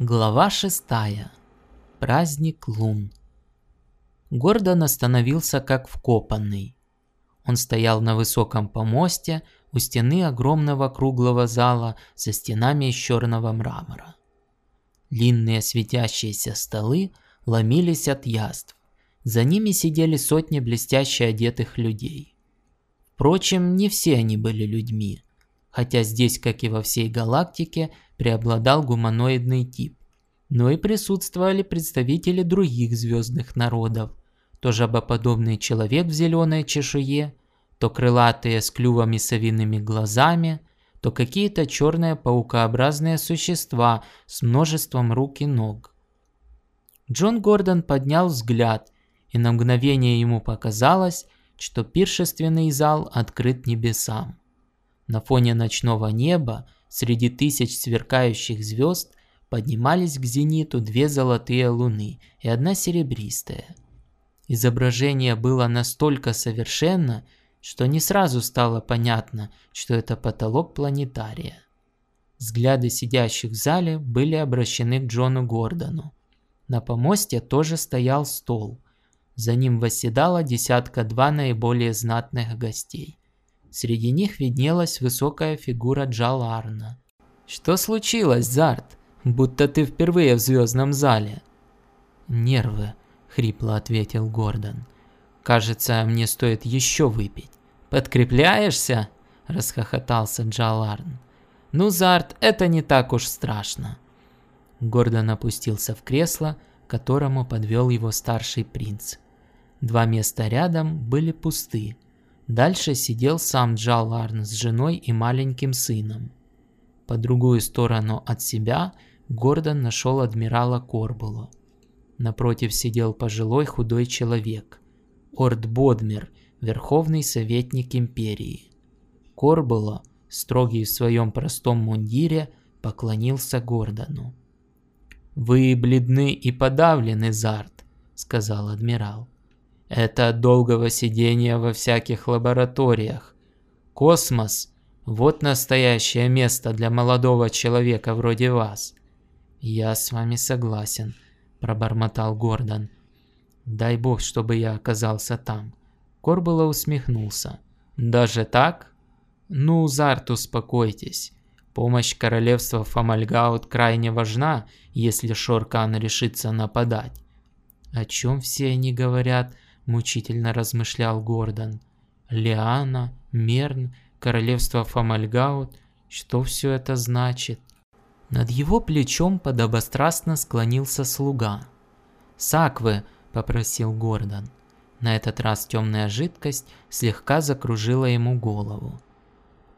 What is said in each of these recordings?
Глава шестая. Праздник лун. Гордон остановился как вкопанный. Он стоял на высоком помосте у стены огромного круглого зала со стенами из черного мрамора. Длинные светящиеся столы ломились от яств. За ними сидели сотни блестяще одетых людей. Впрочем, не все они были людьми – хотя здесь, как и во всей галактике, преобладал гуманоидный тип. Но и присутствовали представители других звездных народов. То жабоподобный человек в зеленой чешуе, то крылатые с клювами совиными глазами, то какие-то черные паукообразные существа с множеством рук и ног. Джон Гордон поднял взгляд, и на мгновение ему показалось, что пиршественный зал открыт небесам. На фоне ночного неба, среди тысяч сверкающих звезд, поднимались к зениту две золотые луны и одна серебристая. Изображение было настолько совершенно, что не сразу стало понятно, что это потолок планетария. Взгляды сидящих в зале были обращены к Джону Гордону. На помосте тоже стоял стол. За ним восседала десятка-два наиболее знатных гостей. Среди них виднелась высокая фигура Джаларна. «Что случилось, Зарт? Будто ты впервые в звездном зале». «Нервы», — хрипло ответил Гордон. «Кажется, мне стоит еще выпить». «Подкрепляешься?» — расхохотался Джаларн. «Ну, Зарт, это не так уж страшно». Гордон опустился в кресло, которому подвел его старший принц. Два места рядом были пусты, Дальше сидел сам Джаларн с женой и маленьким сыном. По другую сторону от себя Гордон нашел адмирала Корбула. Напротив сидел пожилой худой человек. Орд Бодмер, верховный советник империи. Корбула, строгий в своем простом мундире, поклонился Гордону. «Вы бледны и подавлены, Зарт», — сказал адмирал. Это долгого сидения во всяких лабораториях. Космос – вот настоящее место для молодого человека вроде вас. Я с вами согласен, пробормотал Гордон. Дай бог, чтобы я оказался там. Корбула усмехнулся. Даже так? Ну, Зарт, успокойтесь. Помощь королевства Фомальгаут крайне важна, если Шоркан решится нападать. О чем все они говорят? Мучительно размышлял Гордон. Лиана, Мерн, королевство Фомальгаут, что все это значит? Над его плечом подобострастно склонился слуга. «Саквы!» – попросил Гордон. На этот раз темная жидкость слегка закружила ему голову.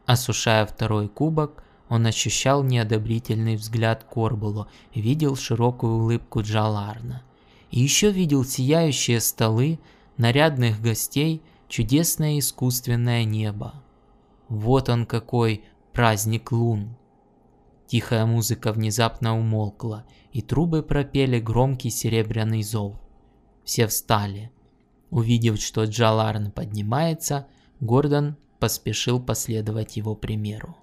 Осушая второй кубок, он ощущал неодобрительный взгляд Корбулу видел широкую улыбку Джаларна. И еще видел сияющие столы, нарядных гостей чудесное искусственное небо. Вот он какой праздник лун. Тихая музыка внезапно умолкла, и трубы пропели громкий серебряный зов. Все встали. Увидев, что Джаларн поднимается, Гордон поспешил последовать его примеру.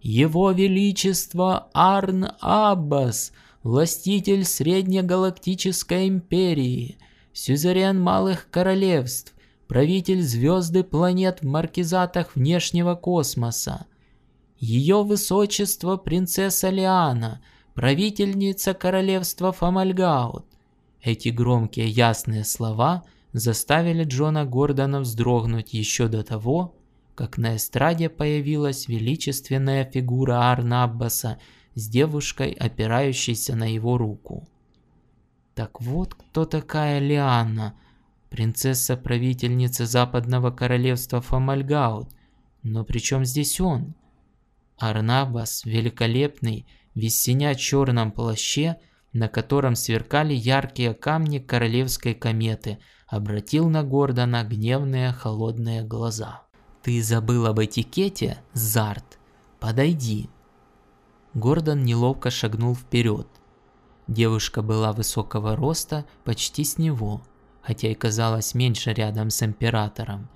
«Его Величество Арн Аббас, властитель Среднегалактической Империи!» Сюзерен малых королевств, правитель звезды планет в маркизатах внешнего космоса. Ее высочество принцесса Лиана, правительница королевства Фомальгаут. Эти громкие ясные слова заставили Джона Гордона вздрогнуть еще до того, как на эстраде появилась величественная фигура Арнаббаса с девушкой, опирающейся на его руку. Так вот кто такая Лианна, принцесса-правительница западного королевства Фомальгаут. Но при чем здесь он? Арнабас, великолепный, в синя-черном плаще, на котором сверкали яркие камни королевской кометы, обратил на Гордона гневные холодные глаза. «Ты забыл об этикете, Зарт? Подойди!» Гордон неловко шагнул вперед. Девушка была высокого роста почти с него, хотя и казалась меньше рядом с императором.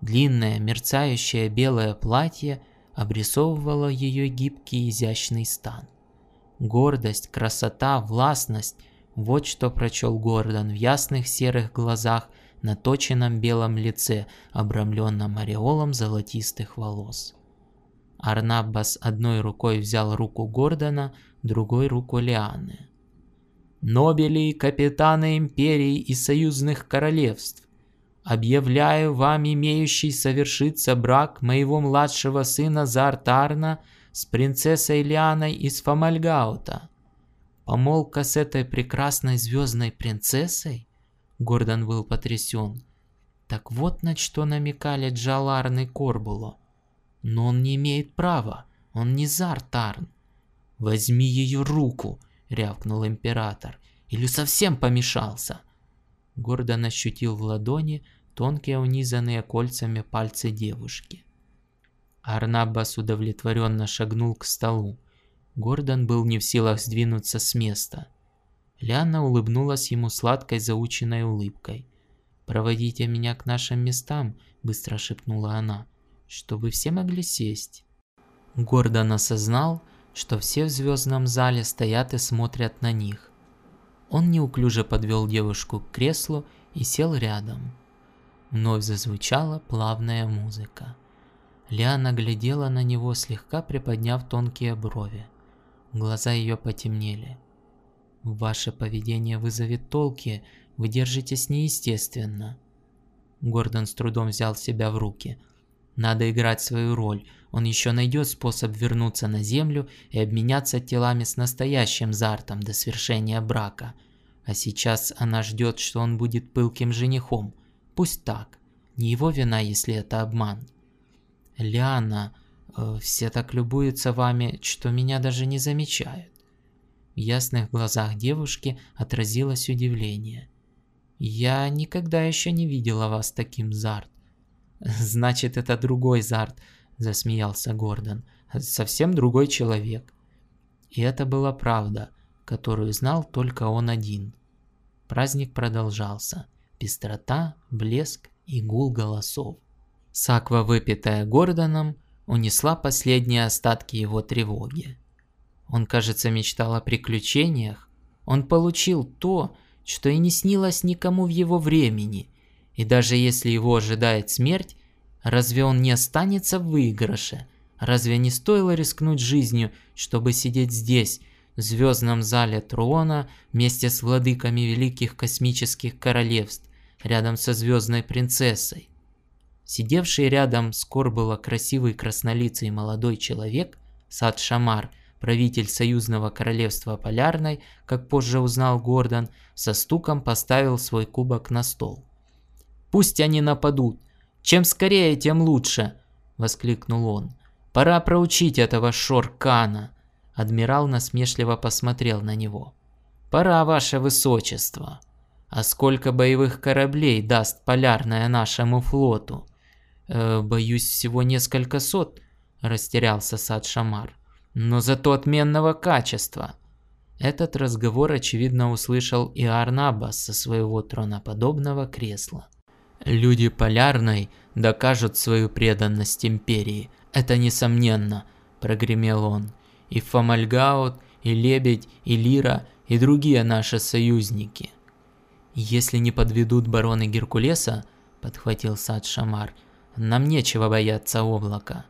Длинное, мерцающее белое платье обрисовывало ее гибкий изящный стан. Гордость, красота, властность – вот что прочел Гордон в ясных серых глазах на точенном белом лице, обрамленном ореолом золотистых волос. Арнаббас одной рукой взял руку Гордона, другой руку Лианы. «Нобели, капитаны империй и союзных королевств, объявляю вам имеющий совершиться брак моего младшего сына Зартарна с принцессой Лианой из Фомальгаута. Помолвка с этой прекрасной звездной принцессой?» Гордон был потрясен. Так вот на что намекали Джаларн и Корбуло. Но он не имеет права, он не Зартарн. «Возьми ее руку!» — рявкнул император. «Или совсем помешался?» Гордон ощутил в ладони тонкие унизанные кольцами пальцы девушки. Арнабас удовлетворенно шагнул к столу. Гордон был не в силах сдвинуться с места. Ляна улыбнулась ему сладкой заученной улыбкой. «Проводите меня к нашим местам», — быстро шепнула она чтобы все могли сесть. Гордон осознал, что все в звездном зале стоят и смотрят на них. Он неуклюже подвел девушку к креслу и сел рядом. Вновь зазвучала плавная музыка. Лиана глядела на него, слегка приподняв тонкие брови. Глаза ее потемнели. «Ваше поведение вызовет толки, вы держитесь неестественно». Гордон с трудом взял себя в руки – надо играть свою роль. Он еще найдет способ вернуться на Землю и обменяться телами с настоящим Зартом до свершения брака. А сейчас она ждет, что он будет пылким женихом. Пусть так. Не его вина, если это обман. Лиана, э, все так любуются вами, что меня даже не замечают. В ясных глазах девушки отразилось удивление. Я никогда еще не видела вас таким, Зарт. «Значит, это другой Зарт», – засмеялся Гордон. «Совсем другой человек». И это была правда, которую знал только он один. Праздник продолжался. Пестрота, блеск и гул голосов. Саква, выпитая Гордоном, унесла последние остатки его тревоги. Он, кажется, мечтал о приключениях. Он получил то, что и не снилось никому в его времени – и даже если его ожидает смерть, разве он не останется в выигрыше? Разве не стоило рискнуть жизнью, чтобы сидеть здесь, в звездном зале Труона, вместе с владыками великих космических королевств, рядом со звездной принцессой? Сидевший рядом с Корбула красивый краснолицый молодой человек, Сад Шамар, правитель союзного королевства Полярной, как позже узнал Гордон, со стуком поставил свой кубок на стол. Пусть они нападут. Чем скорее, тем лучше!» – воскликнул он. «Пора проучить этого Шоркана!» Адмирал насмешливо посмотрел на него. «Пора, ваше высочество!» «А сколько боевых кораблей даст полярная нашему флоту?» э, «Боюсь, всего несколько сот», – растерялся Сад Шамар. «Но зато отменного качества!» Этот разговор, очевидно, услышал и Арнабас со своего троноподобного кресла. Люди Полярной докажут свою преданность Империи. Это несомненно, прогремел он. И Фомальгаут, и Лебедь, и Лира, и другие наши союзники. Если не подведут бароны Геркулеса, подхватил Сад Шамар, нам нечего бояться облака.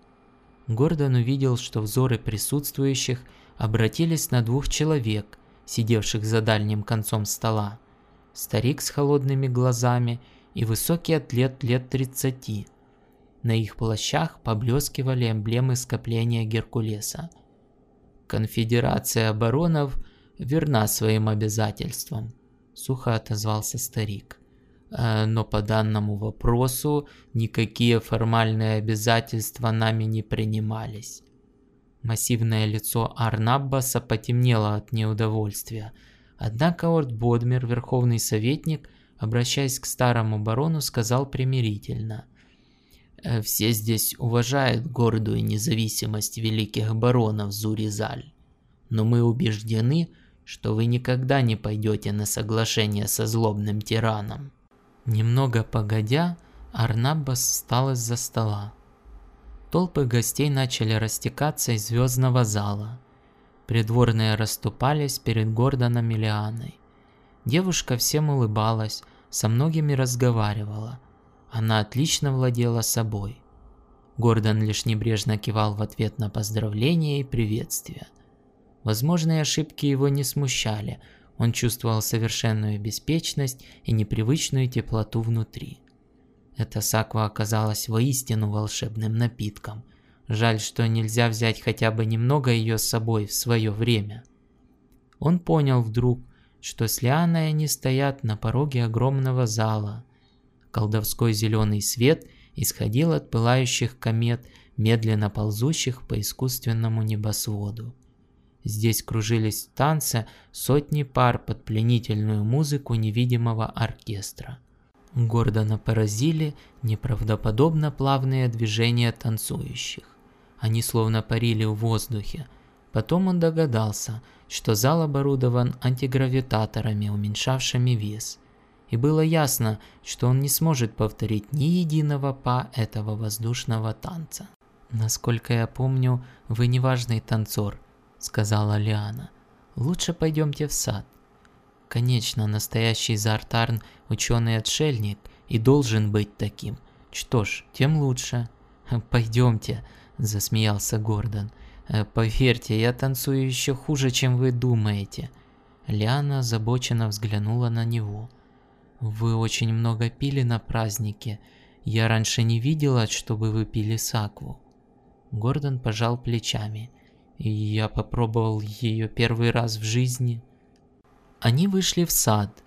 Гордон увидел, что взоры присутствующих обратились на двух человек, сидевших за дальним концом стола. Старик с холодными глазами и высокий атлет лет 30. На их плащах поблескивали эмблемы скопления Геркулеса. Конфедерация баронов верна своим обязательствам, сухо отозвался старик. «Э, но по данному вопросу никакие формальные обязательства нами не принимались. Массивное лицо Арнаббаса потемнело от неудовольствия. Однако Орд Бодмер, верховный советник, обращаясь к старому барону, сказал примирительно. «Э, «Все здесь уважают гордую независимость великих баронов Зуризаль, но мы убеждены, что вы никогда не пойдете на соглашение со злобным тираном». Немного погодя, Арнабас встал из-за стола. Толпы гостей начали растекаться из звездного зала. Придворные расступались перед Гордоном и Лианой. Девушка всем улыбалась, со многими разговаривала. Она отлично владела собой. Гордон лишь небрежно кивал в ответ на поздравления и приветствия. Возможные ошибки его не смущали, он чувствовал совершенную беспечность и непривычную теплоту внутри. Эта саква оказалась воистину волшебным напитком. Жаль, что нельзя взять хотя бы немного ее с собой в свое время. Он понял вдруг, что с Лианой они стоят на пороге огромного зала. Колдовской зеленый свет исходил от пылающих комет, медленно ползущих по искусственному небосводу. Здесь кружились в танце сотни пар под пленительную музыку невидимого оркестра. Гордона поразили неправдоподобно плавные движения танцующих. Они словно парили в воздухе. Потом он догадался, что зал оборудован антигравитаторами, уменьшавшими вес. И было ясно, что он не сможет повторить ни единого па этого воздушного танца. «Насколько я помню, вы неважный танцор», — сказала Лиана. «Лучше пойдемте в сад». Конечно, настоящий Зартарн – ученый-отшельник и должен быть таким. Что ж, тем лучше. «Пойдемте», – засмеялся Гордон. «Э, «Поверьте, я танцую еще хуже, чем вы думаете». Лиана озабоченно взглянула на него. «Вы очень много пили на празднике. Я раньше не видела, чтобы вы пили сакву». Гордон пожал плечами. Я попробовал ее первый раз в жизни. Они вышли в сад,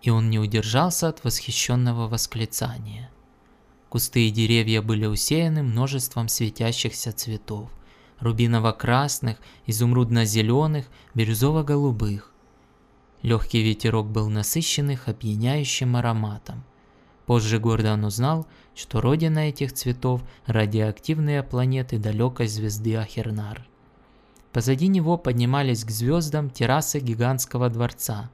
и он не удержался от восхищенного восклицания. Кусты и деревья были усеяны множеством светящихся цветов. Рубиново-красных, изумрудно-зеленых, бирюзово-голубых. Легкий ветерок был насыщен их опьяняющим ароматом. Позже Гордон узнал, что родина этих цветов – радиоактивные планеты далекой звезды Ахернар. Позади него поднимались к звездам террасы гигантского дворца.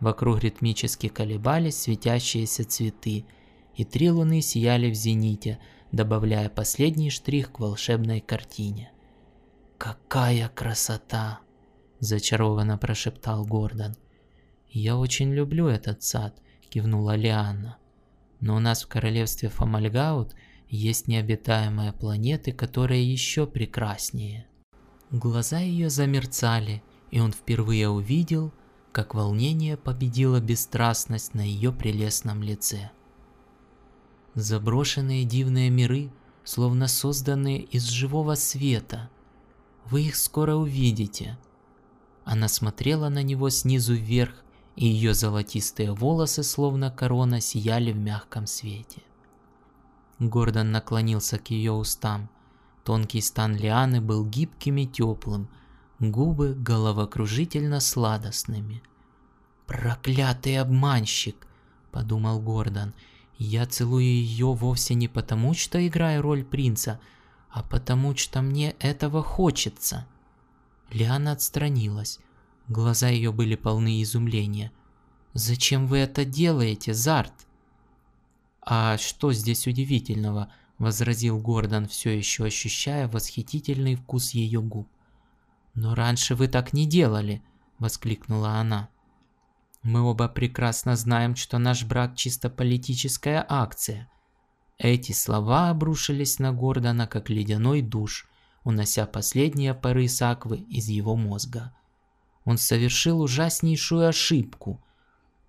Вокруг ритмически колебались светящиеся цветы, и три луны сияли в зените, добавляя последний штрих к волшебной картине. «Какая красота!» – зачарованно прошептал Гордон. «Я очень люблю этот сад», – кивнула Лианна. «Но у нас в королевстве Фомальгаут есть необитаемые планеты, которые еще прекраснее». Глаза ее замерцали, и он впервые увидел, как волнение победило бесстрастность на ее прелестном лице. Заброшенные дивные миры, словно созданные из живого света. Вы их скоро увидите. Она смотрела на него снизу вверх, и ее золотистые волосы, словно корона, сияли в мягком свете. Гордон наклонился к ее устам. Тонкий стан лианы был гибким и теплым, губы головокружительно сладостными. «Проклятый обманщик!» – подумал Гордон. «Я целую ее вовсе не потому, что играю роль принца, а потому, что мне этого хочется». Лиана отстранилась. Глаза ее были полны изумления. «Зачем вы это делаете, Зарт?» «А что здесь удивительного?» возразил Гордон, все еще ощущая восхитительный вкус ее губ. «Но раньше вы так не делали!» – воскликнула она. «Мы оба прекрасно знаем, что наш брак чисто политическая акция». Эти слова обрушились на Гордона, как ледяной душ, унося последние пары саквы из его мозга. Он совершил ужаснейшую ошибку –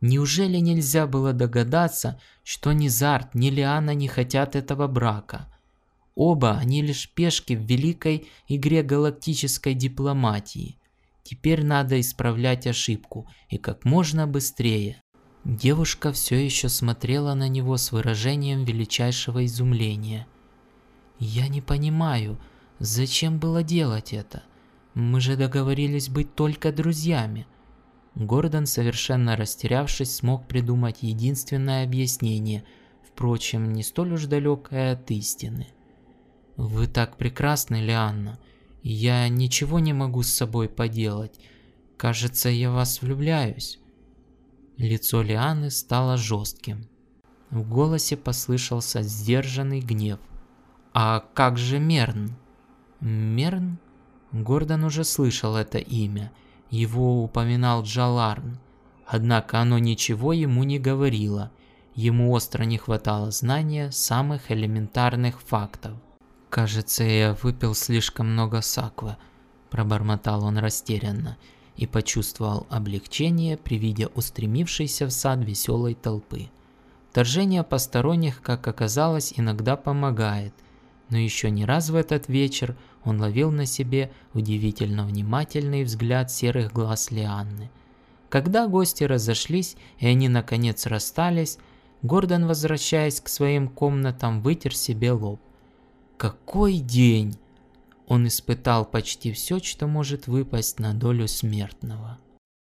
Неужели нельзя было догадаться, что ни Зарт, ни Лиана не хотят этого брака? Оба они лишь пешки в великой игре галактической дипломатии. Теперь надо исправлять ошибку, и как можно быстрее. Девушка все еще смотрела на него с выражением величайшего изумления. «Я не понимаю, зачем было делать это? Мы же договорились быть только друзьями». Гордон, совершенно растерявшись, смог придумать единственное объяснение, впрочем, не столь уж далекое от истины. «Вы так прекрасны, Лианна. Я ничего не могу с собой поделать. Кажется, я вас влюбляюсь». Лицо Лианы стало жестким. В голосе послышался сдержанный гнев. «А как же Мерн?» «Мерн?» Гордон уже слышал это имя. Его упоминал Джаларн. Однако оно ничего ему не говорило. Ему остро не хватало знания самых элементарных фактов. «Кажется, я выпил слишком много саквы», – пробормотал он растерянно и почувствовал облегчение при виде устремившейся в сад веселой толпы. Торжение посторонних, как оказалось, иногда помогает, но еще не раз в этот вечер он ловил на себе удивительно внимательный взгляд серых глаз Лианны. Когда гости разошлись и они наконец расстались, Гордон, возвращаясь к своим комнатам, вытер себе лоб. Какой день! Он испытал почти все, что может выпасть на долю смертного.